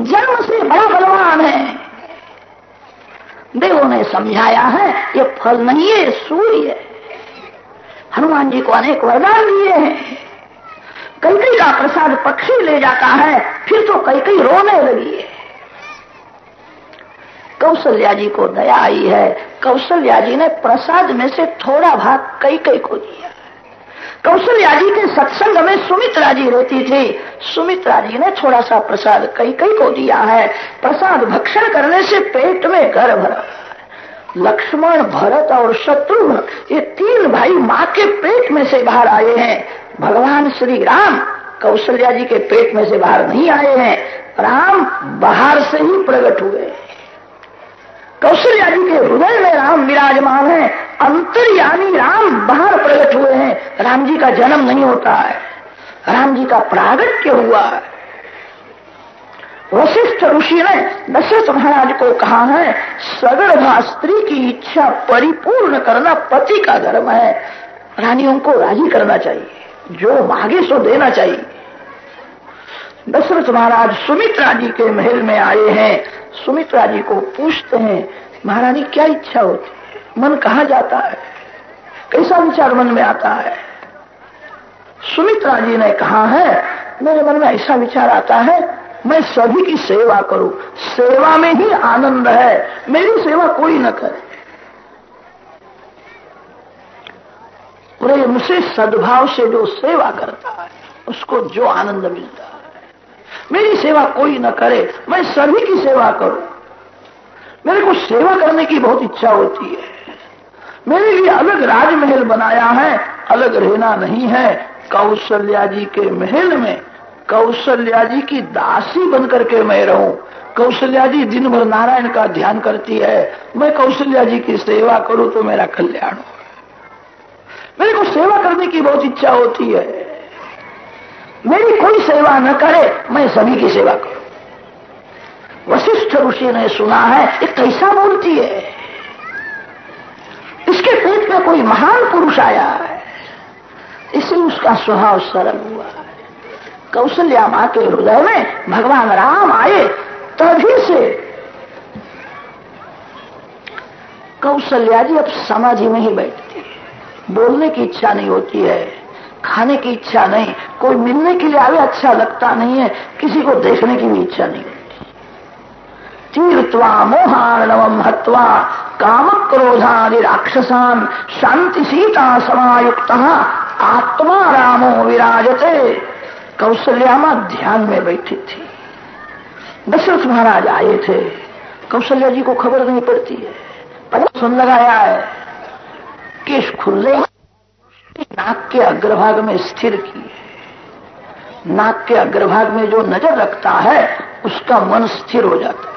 जन्म से बड़ा बलवान है। देवों ने समझाया है, ये फल नहीं है सूर्य है। हनुमान जी को अनेक वरदान दिए हैं। कई कई का प्रसाद पक्षी ले जाता है, फिर तो कई कई रोने लगी है। कौशल्या जी को दया आई है। कौशल्या जी ने प्रसाद में से थोड़ा भाग कई कई को दिया। कौशल्या जी के सत्संग में सुमित्रा जी रहती थी। सुमित्रा जी ने थोड़ा सा प्रसाद कई कई को दिया है। प्रसाद भक्षण करने से पेट में घर भरा लक्ष्मण, भरत और शत्रुघ्न ये तीन भाई माँ के पेट में से बाहर आए हैं। भगवान श्री राम कौशल्या जी के पेट में से बाहर नहीं आए हैं। राम बाहर से ही प्रकट हुए। कौशल्या जी के हृदय में राम विराजमान है, अंतर्यामी राम बाहर प्रकट हुए हैं। राम जी का जन्म नहीं होता है। राम जी का प्रागट्य हुआ है। वशिष्ठ ऋषि ने दशरथ महाराज को कहा है, सगर्भा स्त्री की इच्छा परिपूर्ण करना पति का धर्म है। रानियों को राज़ी करना चाहिए, जो मांगे सो देना चाहिए। दशरथ महाराज सुमित्रा जी के महल में आए हैं। सुमित्रा जी को पूछते हैं, महारानी, क्या इच्छा होती है? मन कहा जाता है? कैसा विचार मन में आता है? सुमित्रा जी ने कहा, है, मेरे मन में ऐसा विचार आता है, मैं सभी की सेवा करूँ। सेवा में ही आनंद है, मेरी सेवा कोई न करे। प्रेम से सद्भाव से जो सेवा करता है, उसको जो आनंद मिलता है। मेरी सेवा कोई न करे, मैं सभी की सेवा करूँ। मेरे को सेवा करने की बहुत इच्छा होती है। मेरे लिए अलग राजमहल बनाया है, अलग रहना नहीं है। कौशल्या जी के महल में, कौशल्या जी की दासी बनकर के मैं रहूँ। कौशल्या जी दिन भर नारायण का ध्यान करती है। मैं कौशल्या जी की सेवा करूँ तो मेरा कल्याण हो। मेरे को सेवा करने की बहुत इच्छा होती है। मेरी कोई सेवा न करे, मैं सभी की सेवा करूँ। वशिष्ठ ऋषि ने सुना है, ये कैसा बोलती है? इसके पेट में कोई महान पुरुष आया है। इसलिए उसका स्वभाव सरल हुआ है। कौशल्या माँ के हृदय में भगवान राम आए, तभी से कौशल्या जी अब समाधि में ही बैठती बोलने की इच्छा नहीं होती है। खाने की इच्छा नहीं, कोई मिलने के लिए आवे अच्छा लगता नहीं है, किसी को देखने की भी इच्छा नहीं होती। तीर्थवा मोहार्णवम हत्वा काम क्रोधादि राक्षसान शांति सीता समायुक्त आत्मा रामो विराजते। कौशल्या माँ ध्यान में बैठी थी। दशरथ महाराज आए थे। कौशल्या जी को खबर नहीं पड़ती है। पर सुन लगाया है केश खुले नाक के अग्रभाग में स्थिर की है। नाक के अग्रभाग में जो नज़र रखता है, उसका मन स्थिर हो जाता है।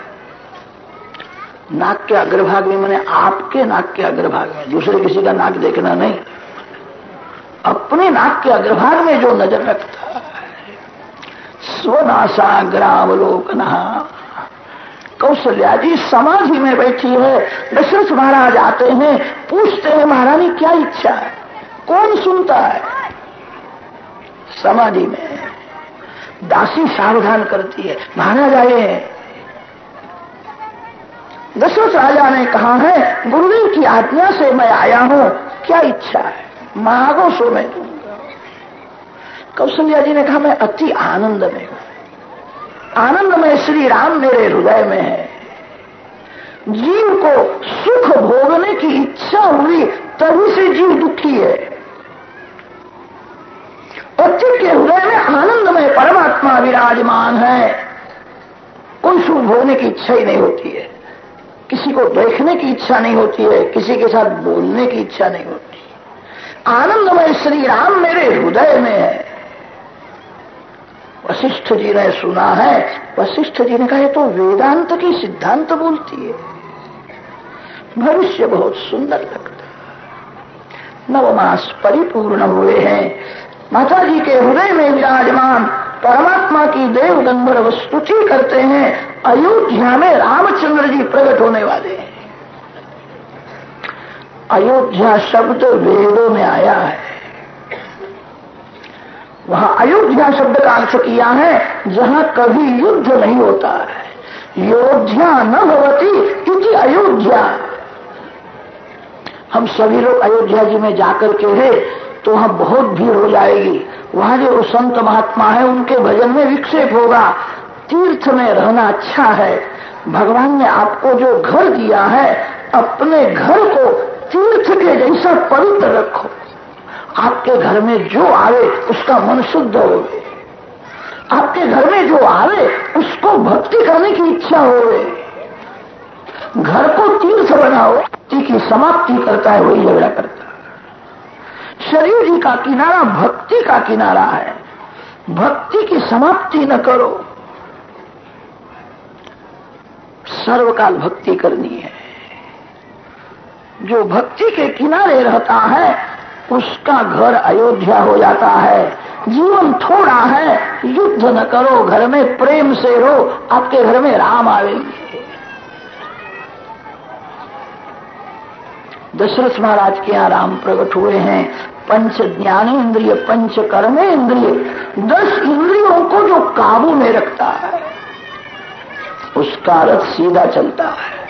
नाक के अग्रभाग में मैंने आपके नाक के अग्रभाग में, दूसरे किसी का नाक देखना नहीं। अपने नाक के अग्रभाग में जो नज़र रखता है स्वनाशाग्रावलोकन कौशल्या जी, समाधि में बैठी है। दशरथ महाराज आते हैं, पूछते हैं, महारानी, क्या इच्छा है? कौन सुनता है? समाधि में दासी सावधान करती है। महाराज आए हैं दशरथ राजा ने कहा, है, गुरुदेव की आज्ञा से मैं आया हूँ। क्या इच्छा है? मांगो सो मैं दूँगा। कौशल्या जी ने कहा, मैं अति आनंद में हूँ। आनंद में श्री राम मेरे हृदय में है। जीव को सुख भोगने की इच्छा हुई, तभी से जीव दुखी है। पति के हृदय में आनंद में परमात्मा विराजमान है सुख भोगने की इच्छा ही नहीं होती है। किसी को देखने की इच्छा नहीं होती है, किसी के साथ बोलने की इच्छा नहीं होती। आनंदमय श्री राम मेरे हृदय में है। वशिष्ठ जी ने सुना है, वशिष्ठ जी ने कहा तो वेदांत की सिद्धांत बोलती है। भविष्य बहुत सुंदर लगता है। नवमास परिपूर्ण हुए हैं माता जी के हृदय में विराजमान परमात्मा की देव गंधर्व स्तुति करते हैं, अयोध्या में रामचंद्र जी प्रकट होने वाले हैं। अयोध्या शब्द वेदों में आया है। वहाँ अयोध्या शब्द का अर्थ किया है, जहाँ कभी युद्ध नहीं होता है। योध्या न भवती क्योंकि अयोध्या। हम सभी लोग अयोध्या जी में जाकर के है तो वहाँ बहुत भीड़ हो जाएगी। वहाँ जो संत महात्मा है, उनके भजन में विक्षेप होगा। तीर्थ में रहना अच्छा है। भगवान ने आपको जो घर दिया है, अपने घर को तीर्थ के जैसा पवित्र रखो। आपके घर में जो आवे, उसका मन शुद्ध हो आपके घर में जो आवे, उसको भक्ति करने की इच्छा हो घर को तीर्थ बनाओ की समाप्ति करता है, वही झगड़ा करता है। शरीर जी का किनारा, भक्ति का किनारा है। भक्ति की समाप्ति न करो। सर्वकाल भक्ति करनी है। जो भक्ति के किनारे रहता है, उसका घर अयोध्या हो जाता है। जीवन थोड़ा है, युद्ध न करो, घर में प्रेम से रो आपके घर में राम आवेंगे। दशरथ महाराज के यहाँ राम प्रकट हुए हैं। पंच ज्ञानेन्द्रिय, पंच कर्मे इंद्रिय दस इंद्रियों को जो काबू में रखता है, उसका रथ सीधा चलता है।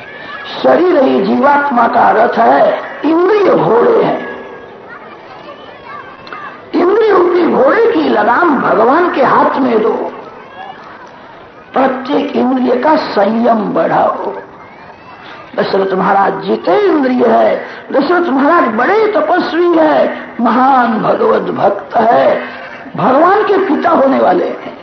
शरीर ही जीवात्मा का रथ है, इंद्रिय घोड़े हैं। इंद्रिय इंद्रियों घोड़े की लगाम भगवान के हाथ में दो। प्रत्येक इंद्रिय का संयम बढ़ाओ। दशरथ महाराज जीते इंद्रिय है। दशरथ महाराज बड़े तपस्वी है। महान भगवत भक्त है। भगवान के पिता होने वाले हैं।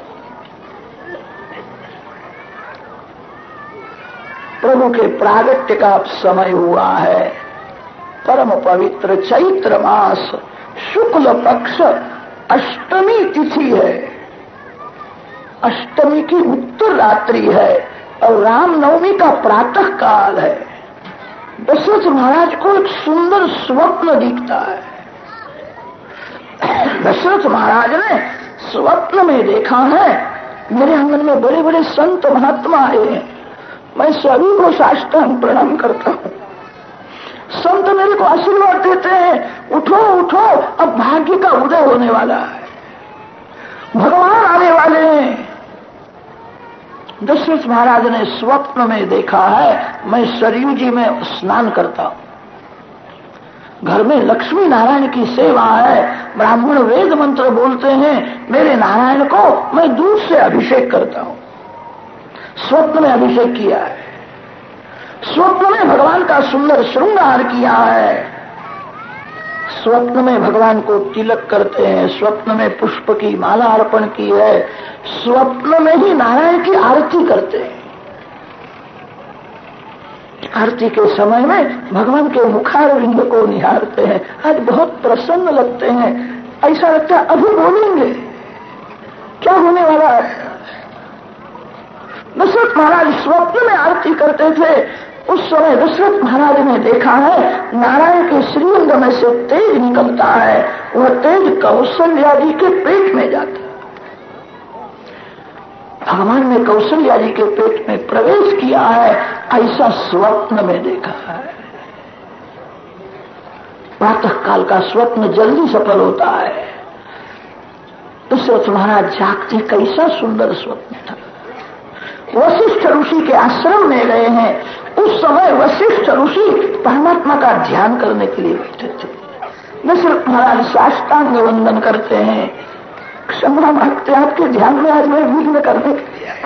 प्रभु के प्रागट्य का समय हुआ है। परम पवित्र चैत्र मास शुक्ल पक्ष अष्टमी तिथि है। अष्टमी की उत्तर रात्रि है। और रामनवमी का प्रातः काल है। दशरथ महाराज को एक सुंदर स्वप्न दिखता है। दशरथ महाराज ने स्वप्न में देखा है। मेरे आँगन में बड़े बड़े संत महात्मा आए हैं। मैं सभी को साष्टांग प्रणाम करता हूँ। संत मेरे को आशीर्वाद देते हैं। उठो उठो, अब भाग्य का उदय होने वाला है। भगवान आने वाले हैं। दशरथ महाराज ने स्वप्न में देखा है, मैं सरयू जी में स्नान करता हूँ। घर में लक्ष्मी नारायण की सेवा है, ब्राह्मण वेद मंत्र बोलते हैं, मेरे नारायण को मैं दूध से अभिषेक करता हूँ। स्वप्न में अभिषेक किया है। स्वप्न में भगवान का सुंदर श्रृंगार किया है। स्वप्न में भगवान को तिलक करते हैं, स्वप्न में पुष्प की माला अर्पण की है, स्वप्न में ही नारायण की आरती करते हैं। आरती के समय में भगवान के मुखारविंद को निहारते हैं। आज बहुत प्रसन्न लगते हैं। ऐसा लगता है, अभी बोलेंगे। क्या होने वाला है? दशरथ महाराज स्वप्न में आरती करते थे उस समय दशरथ महाराज ने देखा है, नारायण के श्रीअंग में से तेज निकलता है, वह तेज कौशल्या जी के पेट में जाता भगवान ने कौशल्या जी के पेट में प्रवेश किया है, ऐसा स्वप्न में देखा है। प्रातः काल का स्वप्न जल्दी सफल होता है। दशरथ महाराज जागते, कैसा सुंदर स्वप्न था। वशिष्ठ ऋषि के आश्रम में गए हैं। उस समय वशिष्ठ ऋषि परमात्मा का ध्यान करने के लिए बैठे थे। न सिर्फ़ महाराज साष्टांग वंदन करते हैं, क्षमा मांगते आपके ध्यान में आज मैं विघ्न करने के लिए आया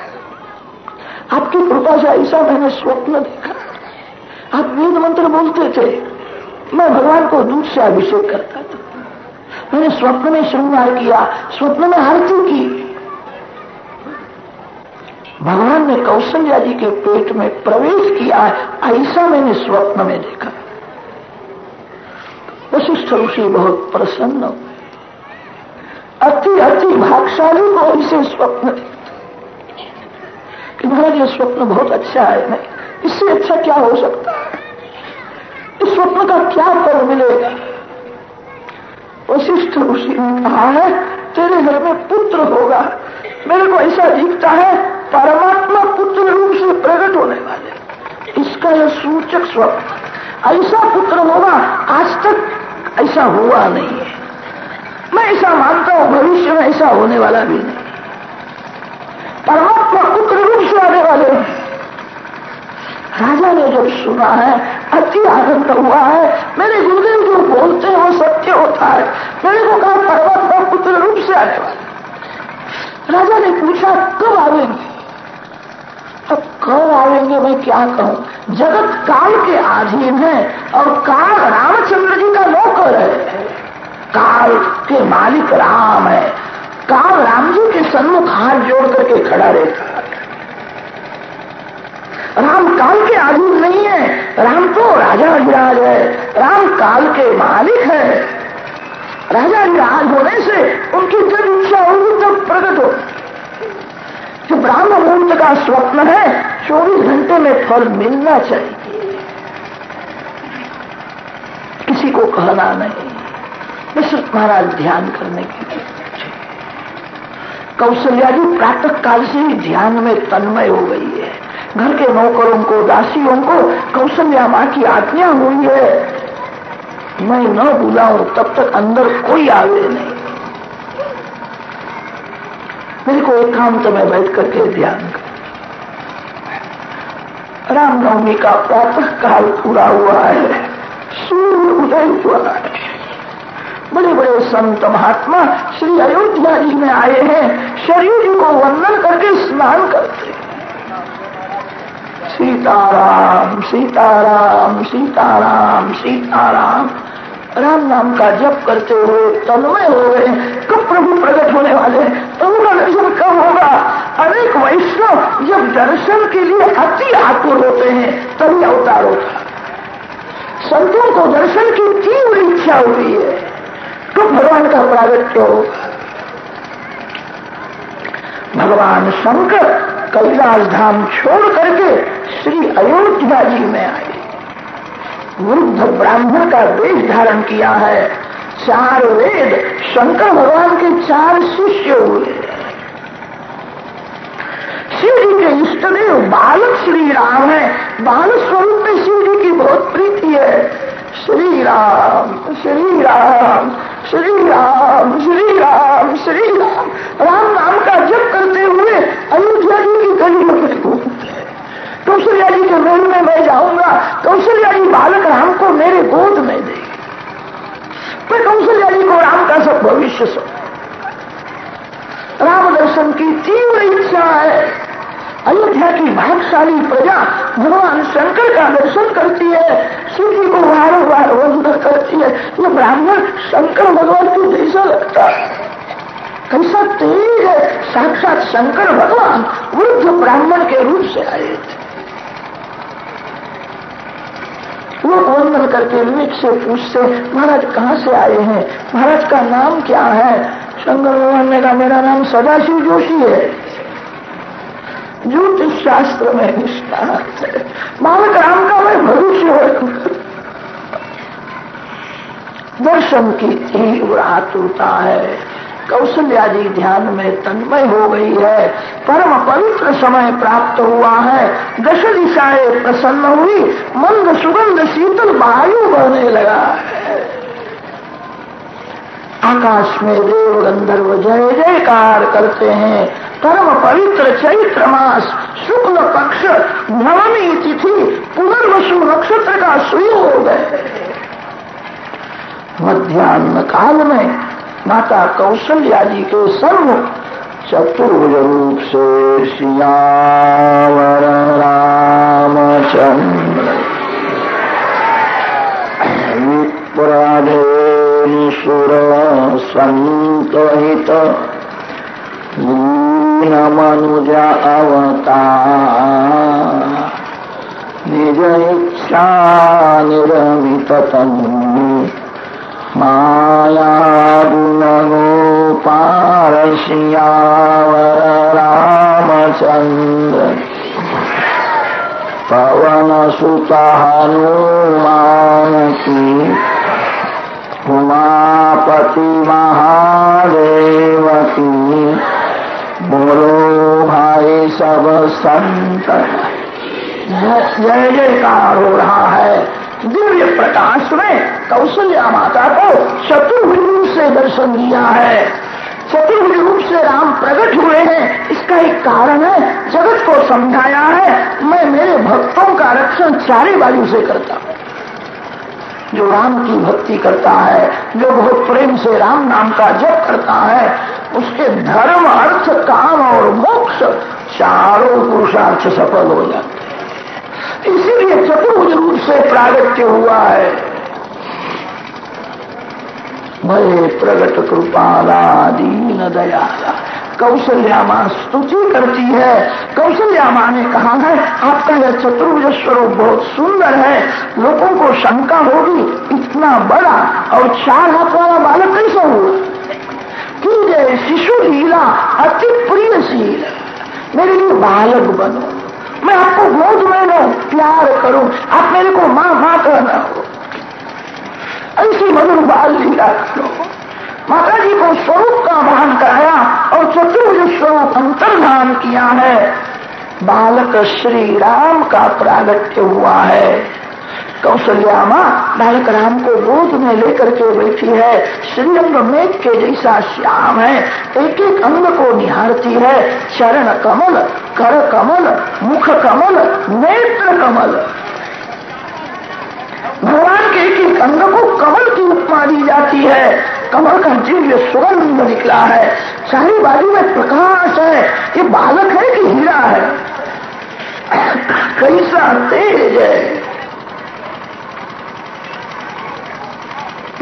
आपकी कृपा से ऐसा मैंने स्वप्न देखा। आप वेद मंत्र बोलते थे। मैं भगवान को दूध से अभिषेक करता था। मैंने स्वप्न में श्रृंगार किया, स्वप्न में आरती की। भगवान ने कौशल्या जी के पेट में प्रवेश किया है, ऐसा मैंने स्वप्न में देखा। वशिष्ठ ऋषि बहुत प्रसन्न हुए। अति अति भागशाली को इसे स्वप्न कि महाराज, ये स्वप्न बहुत अच्छा है, नहीं, इससे अच्छा क्या हो सकता है? इस स्वप्न का क्या फल मिलेगा? वशिष्ठ ऋषि ने कहा है, तेरे घर में पुत्र होगा, मेरे को ऐसा दिखता है परमात्मा पुत्र रूप से प्रकट होने वाले। इसका यह सूचक स्वप्न, ऐसा पुत्र होगा, आज तक ऐसा हुआ नहीं है। मैं ऐसा मानता हूँ, भविष्य में ऐसा होने वाला भी नहीं। परमात्मा पुत्र रूप से आने वाले राजा ने जब सुना है, अति आनंद हुआ है, मेरे गुरुदेव जो बोलते हैं, वो सत्य होता है। मेरे को कहा, परमात्मा पुत्र रूप से आने वाले। राजा ने पूछा, कब आवेंगे? अब कब आवेंगे मैं क्या कहूँ? जगत काल के अधीन है और काल रामचंद्र जी का नौकर है काल के मालिक राम है। काल राम जी के सन्मुख हाथ जोड़ करके खड़ा रहता है। राम काल के अधीन नहीं है। राम तो राजा विराज है। राम काल के मालिक है। राजा विराज होने से उनकी जब इच्छा होगी तब प्रकट हो जो ब्राह्म मुहूर्त का स्वप्न है, चौबीस घंटे में फल मिलना चाहिए। किसी को कहना नहीं। बस महाराज ध्यान करने के लिए कौशल्या जी, प्रातः काल से ही ध्यान में तन्मय हो गई है। घर के नौकरों को, दासियों को कौशल्या माँ की आज्ञा हुई है। मैं न बुलाऊं तब तक अंदर कोई आवे नहीं। मेरे को एक एकांत में बैठ करके ध्यान कर। रामनवमी का प्रातः काल पूरा हुआ है। सूर्य उदय हुआ है। बड़े बड़े संत महात्मा श्री अयोध्या जी में आए हैं। शरीर को वंदन करके स्नान करते सीताराम सीताराम सीताराम सीताराम। राम नाम का जप करते हुए तन्मय हो गए कब प्रभु प्रकट होने वाले उनका दर्शन कब होगा? अनेक वैष्णव जब दर्शन के लिए अति आतुर होते हैं, तभी अवतार होता संतों को दर्शन की तीव्र इच्छा हुई है। तो भगवान का प्रागट्य होगा भगवान शंकर कैलाश धाम छोड़ करके श्री अयोध्या जी में आए। वृद्ध ब्राह्मण का वेश धारण किया है। चार वेद शंकर भगवान के चार शिष्य हुए। शिव जी के इष्टदेव बालक श्री राम है। बाल स्वरूप में शिव जी की बहुत प्रीति है। श्री राम श्री राम श्री राम श्री राम श्री राम। राम नाम का जप करते हुए अयोध्या जी की गली में कौशल्या जी के महल में मैं जाऊँगा कौशल्या जी बालक राम को मेरे गोद में दे मैं कौशल्या जी को राम का सब भविष्य सो राम दर्शन की तीव्र इच्छा है। अयोध्या की भागशाली प्रजा भगवान शंकर का दर्शन करती है। शिव जी को बार वंदन करती है। ये ब्राह्मण शंकर भगवान को जैसा लगता है। कैसा तेज है। साक्षात शंकर भगवान वृद्ध ब्राह्मण के रूप से आए थे। वो वंदन करके विवेक से पूछते, महाराज, कहाँ से आए हैं? महाराज का नाम क्या है? शंकर भगवान ने कहा, मेरा नाम सदाशिव जोशी है। ज्योतिष शास्त्र में निष्णात है। बालक राम का मैं भविष्य दर्शन की तीव्र आतुरता है। कौशल्या जी ध्यान में तन्मय हो गई है। परम पवित्र समय प्राप्त हुआ है। दश दिशाएँ प्रसन्न हुई। मंद सुगंध शीतल वायु बहने लगा है। आकाश में देव गंधर्व जय जयकार करते हैं। परम पवित्र चैत्र मास शुक्ल पक्ष नवमी तिथि पुनर्वसु नक्षत्र का सुयोग है। मध्यान्ह काल में माता कौशल्या जी के सर्व चतुर्भुज रूप से सियावर रामचंद्र। विप्राधेनुसुर संतहित मनुज अवतार। निज इच्छा निरमित तनु माया गुणगोपाल श्यावर रामचंद्र पवन सुत। हनुमान की उमापति महादेव की बोलो भाई जय जयकार हो रहा है। दिव्य प्रकाश में कौशल्या माता को चतुर्भुज से दर्शन दिया है। चतुर्भुज रूप से राम प्रकट हुए हैं। इसका एक कारण है, जगत को समझाया है, मैं मेरे भक्तों का रक्षण चारे बाजू से करता हूँ। जो राम की भक्ति करता है, जो बहुत प्रेम से राम नाम का जप करता है, उसके धर्म, अर्थ, काम और मोक्ष चारों पुरुषार्थ सफल हो जाते इसीलिए चतुर्भुज रूप से प्रागत्य हुआ है। भय प्रगट कृपाला दीन दयाला। कौशल्या माँ स्तुति करती है। कौशल्या माँ ने कहा है, आपका यह चतुर्भुज स्वरूप बहुत सुंदर है। लोगों को शंका होगी, इतना बड़ा और चार हाथ वाला बालक कैसा हुआ? की जय शिशु लीला, अति प्रियशील। मेरे लिए बालक बनो। मैं आपको गोद में प्यार करूँ। आप मेरे को माँ माँ करना हो। ऐसी मधुर बाल लीला करो माता जी को स्वरूप का मान कराया और चतुर्भुज स्वरूप अंतर्धान किया है। बालक श्री राम का प्रागट्य हुआ है। कौशल्या माँ बालक राम को गोद में लेकर के बैठी है। श्रीअंग मेघ के जैसा श्याम है। एक एक अंग को निहारती है। चरण कमल, कर कमल, मुख कमल, नेत्र कमल। भगवान के एक एक अंग को कमल की उपमा दी जाती है। कमल का दिव्य सुगंध निकला है। सारी बाजू में प्रकाश है। ये बालक है कि हीरा है। कैसा तेज है।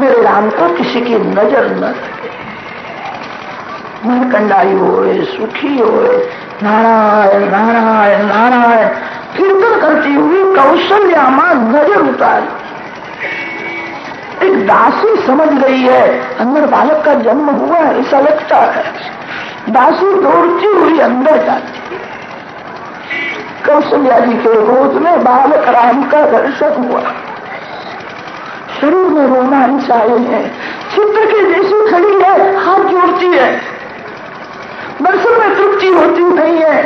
मेरे राम को किसी की नज़र न लगे मन कंडाई होए, सुखी होए, नारायण नारायण नारायण, कीर्तन करती हुई कौशल्या माँ नज़र उतारी। एक दासी समझ गई है, अंदर बालक का जन्म हुआ है ऐसा लगता है। दासी दौड़ती हुई अंदर जाती। कौशल्या जी के गोद में बालक राम का दर्शन हुआ। शरीर में रोना चाहिए। है चित्र के जैसी खड़ी है, हाथ जोड़ती है। दर्शन में तृप्ति होती नहीं है।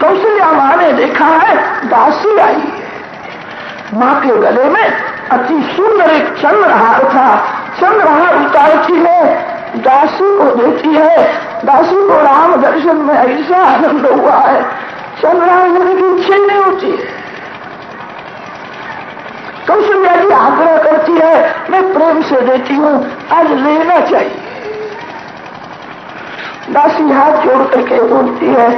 कौशल्या माँ ने देखा है, दासी आई है। माँ के गले में अति सुंदर एक चंद्रहार था। चंद्रहार उतारती है, दासी को देती है। दासी को राम दर्शन में ऐसा आनंद हुआ है। चंद्रहार की नहीं होती है। कौशल्या जी आग्रह करती है, मैं प्रेम से देती हूँ, आज लेना चाहिए। दासी हाथ जोड़ करके बोलती है,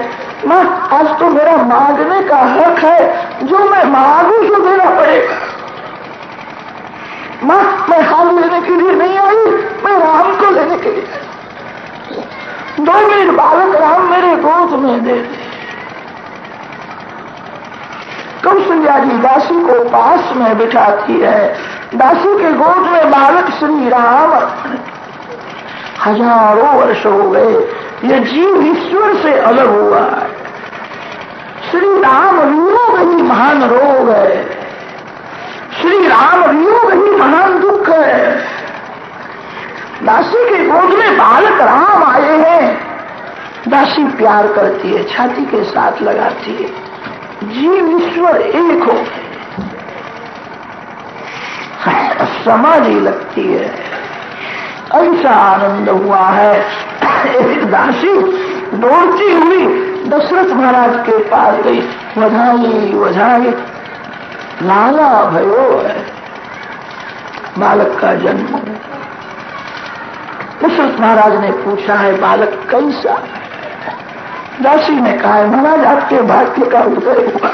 माँ, आज तो मेरा मांगने का हक है, जो मैं मांगू सो देना पड़ेगा। माँ, मैं हाल लेने के लिए नहीं आई, मैं राम को लेने के लिए दो मिनट बालक राम मेरे गोद में दे दे। कौशल्या जी दासी को पास में बिठाती है। दासी के गोद में बालक श्री राम हज़ारों वर्ष हो गए। ये जीव ईश्वर से अलग हुआ है। श्री राम वियोग ही महान रोग है। श्री राम वियोग ही महान दुख है। दासी के गोद में बालक राम आए हैं। दासी प्यार करती है, छाती के साथ लगाती है। जीव ईश्वर एक हो। समाधि लगती है। ऐसा आनंद हुआ है। एक दासी दौड़ती हुई दशरथ महाराज के पास गई। बधाई वधाई। लाला भयो है। बालक का जन्म। दशरथ महाराज ने पूछा है, बालक कैसा दासी ने कहा महाराज, आपके भाग्य का उदय हुआ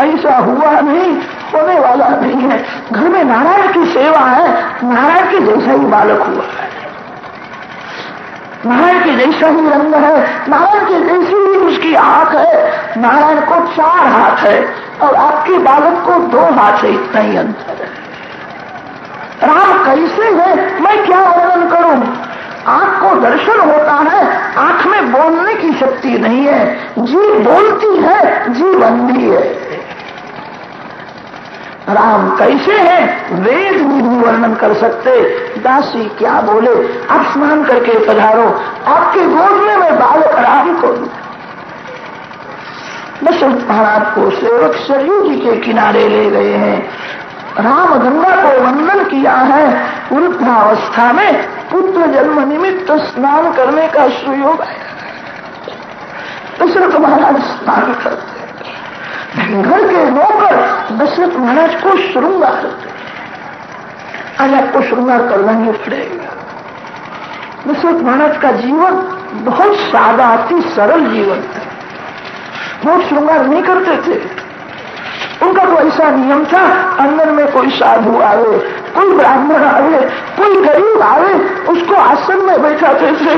ऐसा हुआ नहीं, होने वाला नहीं है। घर में नारायण की सेवा है, नारायण के जैसा ही बालक हुआ है। नारायण के जैसा ही रंग है, नारायण के जैसी ही उसकी आँख है, नारायण को चार हाथ है, और आपके बालक को दो हाथ है, इतना ही अंतर है। राम कैसे है? मैं क्या वर्णन करूँ? आँख को दर्शन होता है, आँख में बोलने की शक्ति नहीं है। जी बोलती है, जी बंदी है। राम कैसे हैं? वेद नहीं वर्णन कर सकते। दासी क्या बोले? आप स्नान करके पधारो। आपके गोद में मैं बालक राम को दशरथ महाराज को सेवक सरयू जी के किनारे ले गए हैं। राम गंगा को वंदन किया है। वृद्धावस्था में पुत्र जन्म निमित्त स्नान करने का सुयोग आया दशरथ महाराज स्नान करते घर के नौकर दशरथ महाराज को श्रृंगार आज आपको श्रृंगार करना ही पड़ेगा दशरथ महाराज का जीवन बहुत सादा, अति सरल जीवन था। बहुत श्रृंगार नहीं करते थे। उनका तो ऐसा नियम था, अंदर में कोई साधु आवे कोई ब्राह्मण आवे कोई गरीब आवे उसको आसन में बैठाते थे।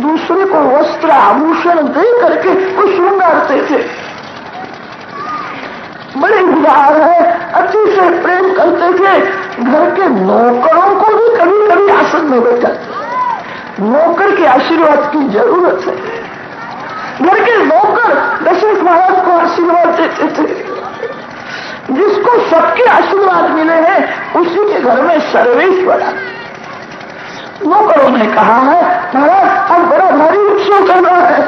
दूसरे को वस्त्र आभूषण दे करके वो श्रृंगारते थे। बड़े उदार है, अति से प्रेम करते थे। घर के नौकरों को भी कभी कभी आसन में बैठाते नौकर के आशीर्वाद की ज़रूरत है। घर के नौकर दशरथ महाराज को आशीर्वाद देते थे। जिसको सबके आशीर्वाद मिले हैं उसी के घर में सर्वेश्वर नौकरों ने कहा है, महाराज अब बड़ा भारी उत्सव करना है।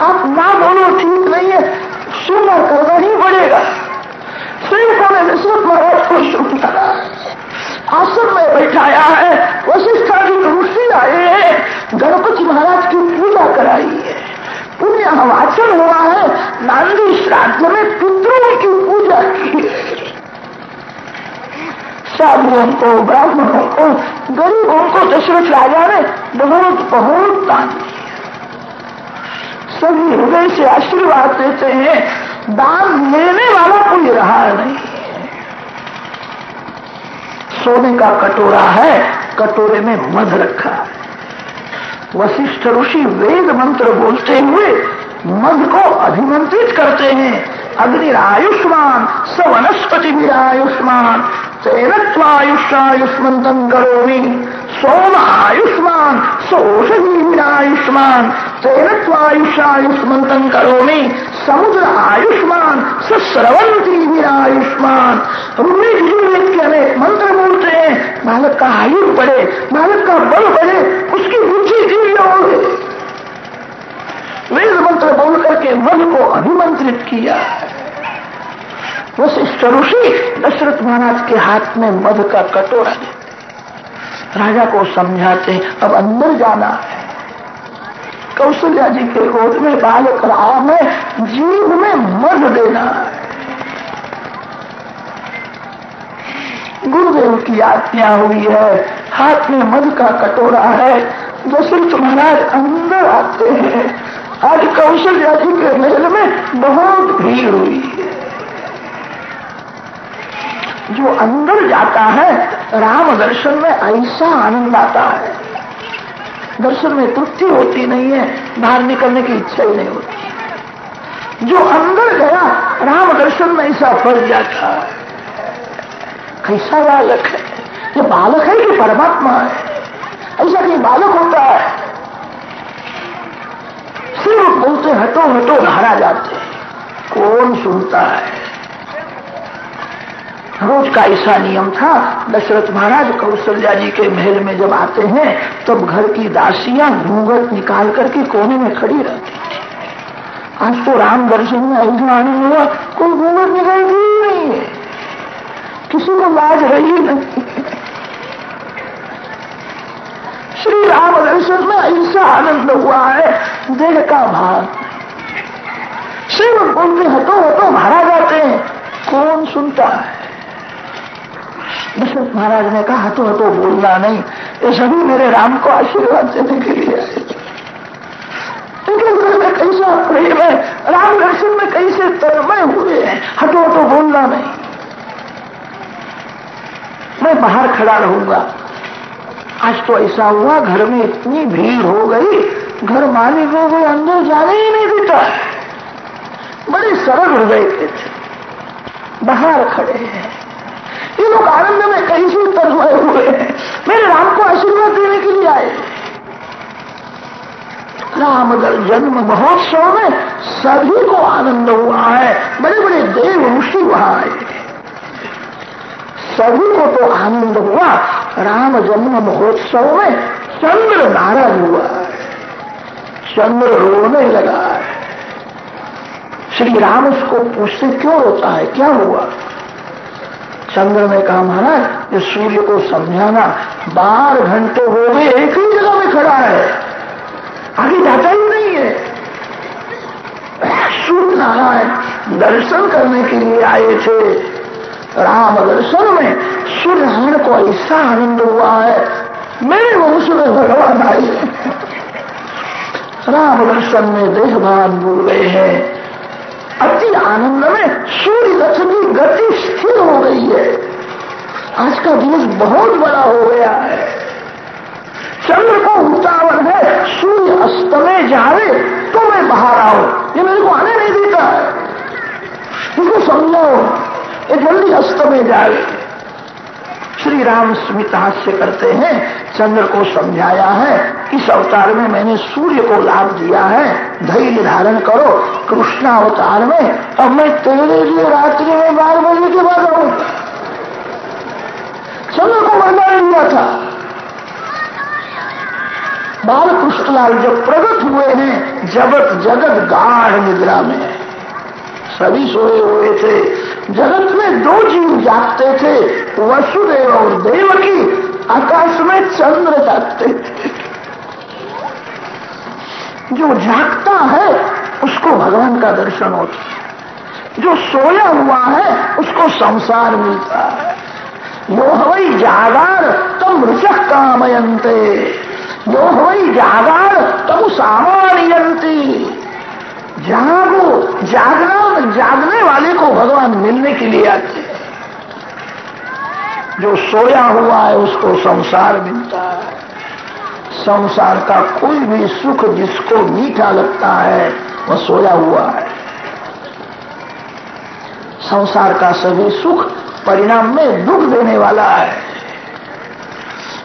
आप ना बोलो, ठीक नहीं है। सुनना करना ही पड़ेगा सेवकों ने दशरथ महाराज को सुना आश्रम में बैठाया है। वशिष्ठादि ऋषि आए हैं। गणपति महाराज की पूजा कराई है। पुण्य वाचन हुआ है। नांदी श्राद्ध में पितरों की पूजा की साधुओं को ब्राह्मणों को गरीबों को दशरथ राजा ने बहुत बहुत दान सभी हृदय से आशीर्वाद देते हैं। दान लेने वाला कोई रहा नहीं सोने का कटोरा है, कटोरे में मध रखा वशिष्ठ ऋषि वेद मंत्र बोलते हुए मध को अभिमंत्रित करते हैं। अग्निरायुष्मान स वनस्पति भी आयुष्मान तेनत्वायुष्युष्मंतम करोमी सोम आयुष्मान सोषधी आयुष्मान तेनत्वायुष्युष्मंतम करोमी समुद्र आयुष्मान स स्रवंती भी आयुष्मान के अनेक मंत्र बोलते हैं बालक का आयु बढ़े बालक का बल बढ़े उसकी बुद्धि दिव्य। हो वेद मंत्र बोल करके मन को अभिमंत्रित किया। वशिष्ठ ऋषि दशरथ महाराज के हाथ में मध का कटोरा देते राजा को समझाते अब अंदर जाना है। कौशल्या जी के गोद में बालक राम में जीव में मध देना है। गुरुदेव की आज्ञा हुई है, हाथ में मध का कटोरा है। दशरथ महाराज अंदर आते हैं। आज कौशल्या जी के मेल में बहुत भीड़ हुई। जो अंदर जाता है, राम दर्शन में ऐसा आनंद आता है। दर्शन में तृप्ति होती नहीं है, बाहर निकलने की इच्छा ही नहीं होती। जो अंदर गया, राम दर्शन में ऐसा फल जाता है। कैसा बालक है? ये बालक है कि परमात्मा है? ऐसा कहीं बालक होता है? सिर्फ़ बोलते हटो हटो धारा जाते कौन सुनता है? रोज का ऐसा नियम था, दशरथ महाराज कौशल्या जी के महल में जब आते हैं, तब घर की दासियाँ घूंघट निकाल करके कोने में खड़ी रहती थी आज तो राम दर्शन में ऐसा आनंद हुआ, कोई घूंघट निकालती ही नहीं है। किसी को लाज रही नहीं। श्री राम दर्शन में ऐसा आनंद हुआ है, देह का भाग सेवक बोलते हटो हटो मारा जाते हैं, कौन सुनता है? दशरथ महाराज ने कहा तो तो बोलना नहीं। ये सभी मेरे राम को आशीर्वाद देने के लिए आए में कैसा प्रेम है? राम दर्शन में कैसे तन्मय हुए हैं? हटो तो बोलना नहीं। मैं बाहर खड़ा रहूँगा। आज तो ऐसा हुआ, घर में इतनी भीड़ हो गई। घर मालिक हो गए अंदर जाने ही नहीं देता। बड़े सरल हृदय के थे। बाहर खड़े हैं। ये लोग आनंद में कहीं से तन्मय हुए हैं। मेरे राम को आशीर्वाद देने के लिए आए। रामगढ़ जन्म महोत्सव में सभी को आनंद हुआ है। बड़े बड़े देव ऋषि वहाँ आए। सभी को तो आनंद हुआ। राम जन्म महोत्सव में चंद्र नाराज़ हुआ है। चंद्र रोने लगा है। श्री राम उसको पूछते, क्यों रोता है? क्या हुआ? चंद्र ने कहा, महाराज, ये सूर्य को समझाना बारह घंटे हो गए, एक ही जगह में खड़ा है। आगे जाता ही नहीं है। सूर्य नारायण दर्शन करने के लिए आए थे। राम दर्शन में सूर्यनारायण को ऐसा आनंद हुआ है। मेरे वंश में भगवान आए। राम दर्शन में देहभान भूल गए हैं। अति आनंद में सूर्य लक्ष्मी गति स्थिर हो गई है। आज का दिवस बहुत बड़ा हो गया है। चंद्र को उतावल है, सूर्य अस्त में जावे तो मैं बाहर आओ ये मेरे को आने नहीं देता। है इसको समझाओ, ये जल्दी अस्त में जाए श्री राम स्मित हास्य करते हैं, चंद्र को समझाया है, इस अवतार में मैंने सूर्य को लाभ दिया है, धैर्य धारण करो, कृष्ण अवतार में, अब मैं तेरे लिए रात्रि में बारह बजे के बाद आऊँगा चंद्र को वरदान दिया था बाल कृष्णलाल जब प्रगट हुए हैं, जगत जगत गाढ़ निद्रा में। सभी सोए हुए थे। जगत में दो जीव जागते थे। वसुदेव और देवकी आकाश में चंद्र जागते थे। जो जागता है, उसको भगवान का दर्शन होता है। जो सोया हुआ है, उसको संसार मिलता है। यो हवई जागार, तम ऋषक कामयंते यो हवई जागार, तम सामान्यंती जागो, जागना, जागने वाले को भगवान मिलने के लिए आते हैं। जो सोया हुआ है, उसको संसार मिलता है। संसार का कोई भी सुख जिसको मीठा लगता है, वह सोया हुआ है। संसार का सभी सुख परिणाम में दुख देने वाला है।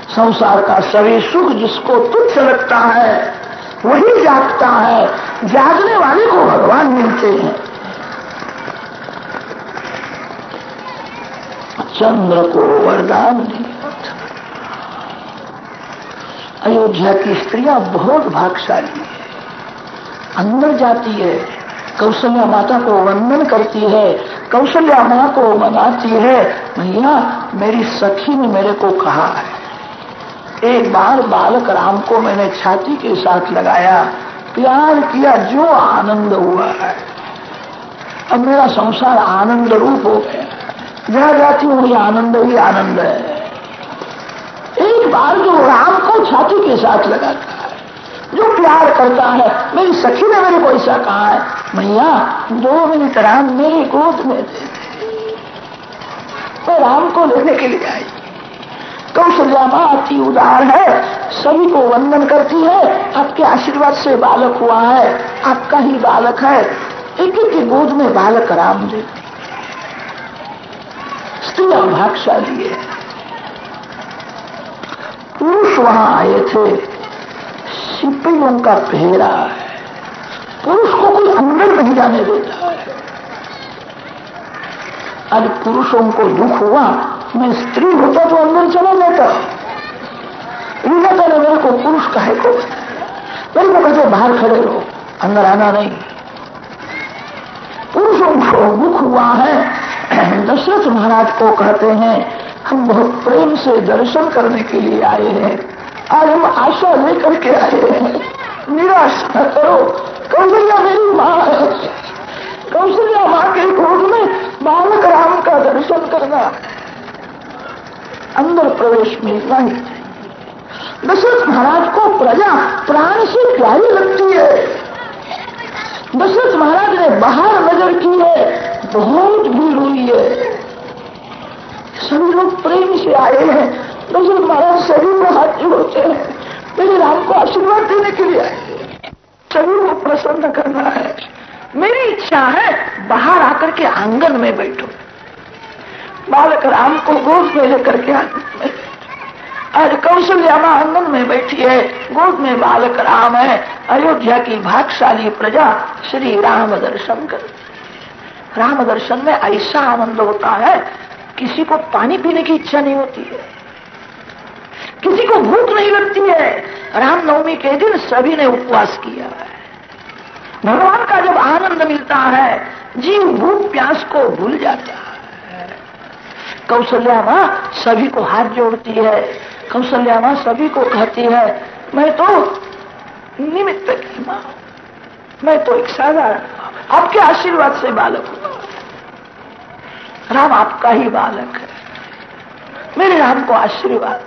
संसार का सभी सुख जिसको तुच्छ लगता है वही जागता है। जागने वाले को भगवान मिलते हैं। चंद्र को वरदान दिया अयोध्या की स्त्रियाँ बहुत भागशाली है। अंदर जाती है, कौशल्या माता को वंदन करती है, कौशल्या माँ को मनाती है भैया मेरी सखी ने मेरे को कहा है। एक बार बालक राम को मैंने छाती के साथ लगाया, प्यार किया, जो आनंद हुआ है। अब मेरा संसार आनंद रूप हो गया। जहाँ जाती हूँ आनंद ही आनंद है। एक बार जो राम को छाती के साथ लगाता है, जो प्यार करता है, मेरी सखी ने मेरे को ऐसा कहा है, मैया, दो मिनट राम मेरी गोद में दे मैं राम को लेने के लिए आई कौशल्या माँ अति उदार है? सभी को वंदन करती है। आपके आशीर्वाद से बालक हुआ है। आपका ही बालक है। एक एक के गोद में बालक राम देती स्त्रियाँ भागशाली है। पुरुष वहाँ आए थे। सिपाहियों का पहरा है। पुरुष को कोई अंदर नहीं जाने देता है। आज पुरुषों को दुख हुआ। मैं स्त्री होता तो अंदर चला जाता। विधाता ने मेरे को पुरुष कहे को मेरे को कहते बाहर खड़े रहो, अंदर आना नहीं। पुरुषों को दुख हुआ है। दशरथ महाराज को कहते हैं, हम बहुत प्रेम से दर्शन करने के लिए आए हैं। आज हम आशा लेकर के आए हैं। निराश न करो। कौशल्या मेरी माँ है। कौशल्या माँ के गोद में बालक राम का दर्शन करना अंदर प्रवेश मिलना ही दशरथ महाराज को प्रजा प्राण से प्यारी लगती है। दशरथ महाराज ने बाहर नज़र की है, बहुत भीड़ हुई है। सभी लोग प्रेम से आए हैं। दशरथ महाराज सभी को हाजिर होते हैं, मेरे राम को आशीर्वाद देने के लिए आए सभी को प्रसन्न करना है। मेरी इच्छा है बाहर आकर के आँगन में बैठो। बालक राम को गोद में लेकर के आँगन में आज कौशल्या आँगन में बैठी है। गोद में बालक राम है। अयोध्या की भागशाली प्रजा श्री राम दर्शन कर। राम दर्शन में ऐसा आनंद होता है, किसी को पानी पीने की इच्छा नहीं होती है। किसी को भूख नहीं लगती है। रामनवमी के दिन सभी ने उपवास किया है। भगवान का जब आनंद मिलता है, जीव भूख प्यास को भूल जाता है। कौशल्या माँ सभी को हाथ जोड़ती है। कौशल्या माँ सभी को कहती है, मैं तो निमित्त की माँ मैं तो एक साधारण आपके आशीर्वाद से बालक हूँ। राम आपका ही बालक है। मेरे राम को आशीर्वाद